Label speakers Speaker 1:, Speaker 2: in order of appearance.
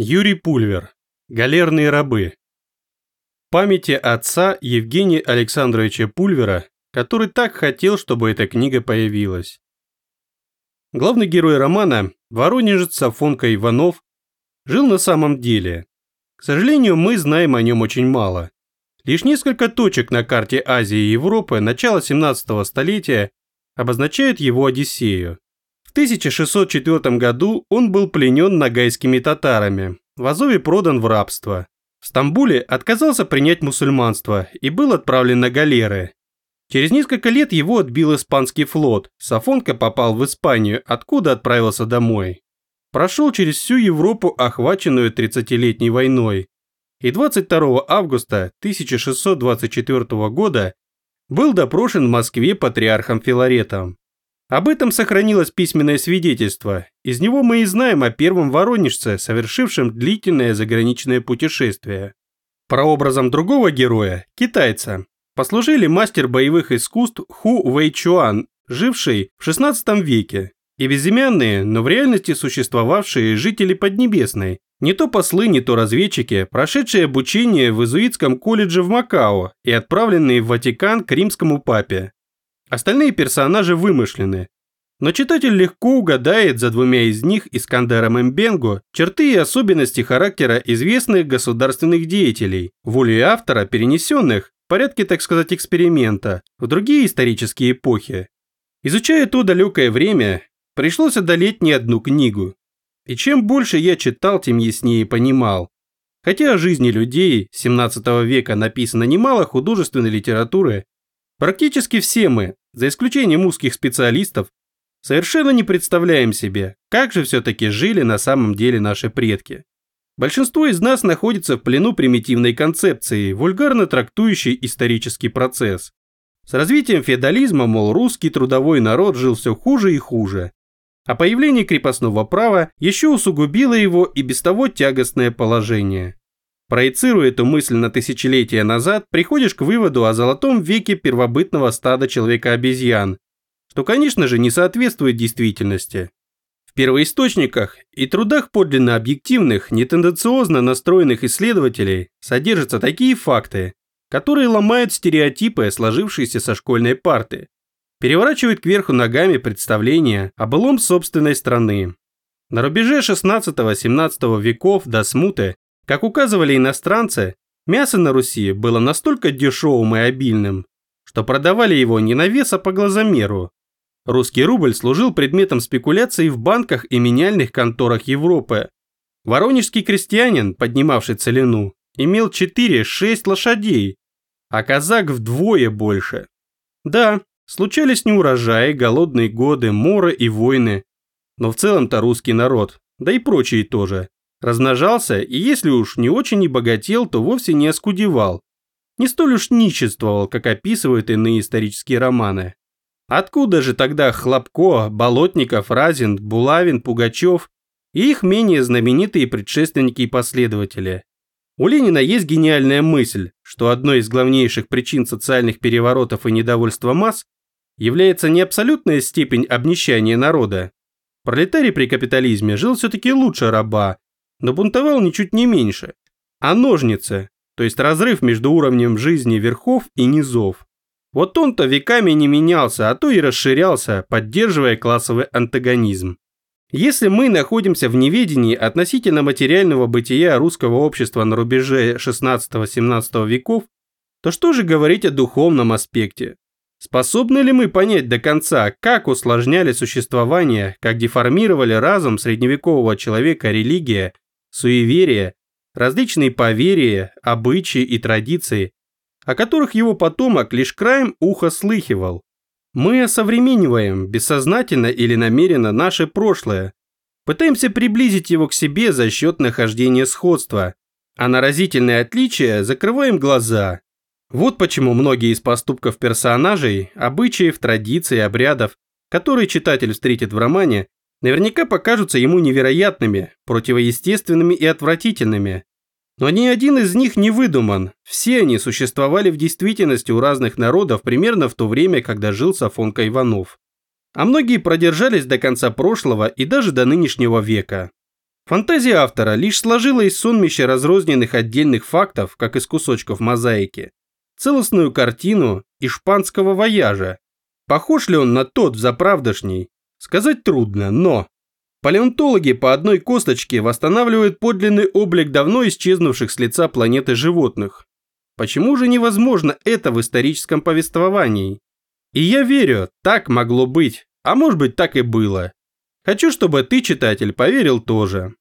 Speaker 1: Юрий Пульвер. Галерные рабы. Памяти отца Евгения Александровича Пульвера, который так хотел, чтобы эта книга появилась. Главный герой романа, воронежец Сафонка Иванов, жил на самом деле. К сожалению, мы знаем о нем очень мало. Лишь несколько точек на карте Азии и Европы начала 17 столетия обозначают его Одиссею. В 1604 году он был пленен нагайскими татарами, в Азове продан в рабство. В Стамбуле отказался принять мусульманство и был отправлен на галеры. Через несколько лет его отбил испанский флот, Сафонка попал в Испанию, откуда отправился домой. Прошел через всю Европу, охваченную 30-летней войной. И 22 августа 1624 года был допрошен в Москве патриархом Филаретом. Об этом сохранилось письменное свидетельство. Из него мы и знаем о первом воронежце, совершившем длительное заграничное путешествие. Прообразом другого героя, китайца, послужили мастер боевых искусств Ху Вэйчуан, живший в XVI веке, и безымянные, но в реальности существовавшие жители Поднебесной, не то послы, не то разведчики, прошедшие обучение в иезуитском колледже в Макао и отправленные в Ватикан к римскому папе. Остальные персонажи вымышлены. Но читатель легко угадает за двумя из них, Искандером Мбенго, черты и особенности характера известных государственных деятелей, волей автора, перенесенных, в порядке, так сказать, эксперимента, в другие исторические эпохи. Изучая то далекое время, пришлось одолеть не одну книгу. И чем больше я читал, тем яснее понимал. Хотя о жизни людей 17 века написано немало художественной литературы, Практически все мы, за исключением узких специалистов, совершенно не представляем себе, как же все-таки жили на самом деле наши предки. Большинство из нас находится в плену примитивной концепции, вульгарно трактующей исторический процесс. С развитием феодализма, мол, русский трудовой народ жил все хуже и хуже. А появление крепостного права еще усугубило его и без того тягостное положение. Проецируя эту мысль на тысячелетия назад, приходишь к выводу о золотом веке первобытного стада человека-обезьян, что, конечно же, не соответствует действительности. В первоисточниках и трудах подлинно объективных, нетенденциозно настроенных исследователей содержатся такие факты, которые ломают стереотипы, сложившиеся со школьной парты, переворачивают кверху ногами представления о былом собственной страны. На рубеже 16-17 веков до смуты как указывали иностранцы, мясо на Руси было настолько дешевым и обильным, что продавали его не на вес, а по глазомеру. Русский рубль служил предметом спекуляций в банках и меняльных конторах Европы. Воронежский крестьянин, поднимавший целину, имел 4-6 лошадей, а казак вдвое больше. Да, случались неурожаи, голодные годы, моры и войны, но в целом-то русский народ, да и прочие тоже, Размножался и если уж не очень и богател, то вовсе не оскудевал. Не столь уж ниществовал, как описывают иные исторические романы. Откуда же тогда Хлопко, Болотников, Разин, Булавин, Пугачев и их менее знаменитые предшественники и последователи? У Ленина есть гениальная мысль, что одной из главнейших причин социальных переворотов и недовольства масс является не абсолютная степень обнищания народа. Пролетарий при капитализме жил все-таки лучше раба, но бунтовал ничуть не меньше. А ножницы, то есть разрыв между уровнем жизни верхов и низов. Вот он-то веками не менялся, а то и расширялся, поддерживая классовый антагонизм. Если мы находимся в неведении относительно материального бытия русского общества на рубеже 16-17 веков, то что же говорить о духовном аспекте? Способны ли мы понять до конца, как усложняли существование, как деформировали разум средневекового человека религия суеверия, различные поверья, обычаи и традиции, о которых его потомок лишь краем уха слыхивал. Мы осовремениваем, бессознательно или намеренно, наше прошлое, пытаемся приблизить его к себе за счет нахождения сходства, а на разительные отличия закрываем глаза. Вот почему многие из поступков персонажей, обычаев, традиций, обрядов, которые читатель встретит в романе, наверняка покажутся ему невероятными, противоестественными и отвратительными. Но ни один из них не выдуман, все они существовали в действительности у разных народов примерно в то время, когда жил Сафонка Иванов. А многие продержались до конца прошлого и даже до нынешнего века. Фантазия автора лишь сложила из сонмища разрозненных отдельных фактов, как из кусочков мозаики, целостную картину испанского вояжа. Похож ли он на тот в заправдошней? Сказать трудно, но... Палеонтологи по одной косточке восстанавливают подлинный облик давно исчезнувших с лица планеты животных. Почему же невозможно это в историческом повествовании? И я верю, так могло быть, а может быть так и было. Хочу, чтобы ты, читатель, поверил тоже.